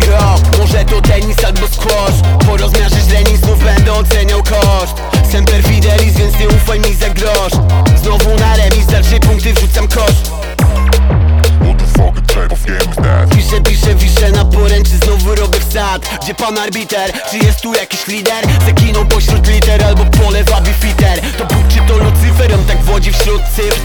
Gro, może to tenis albo squash. Po rozmiarze źreni znów będę oceniał koszt. Semper Fidelis, więc nie ufaj mi za grosz. Znowu na remis, za trzy punkty wrzucam kosz Piszę, piszę, wiszę na poręczy, znowu robię wsad. Gdzie pan arbiter? Czy jest tu jakiś lider? Zaginął pośród liter albo polewa bifiter To Bóg czy to Lucyfer? On tak wodzi wśród cyfr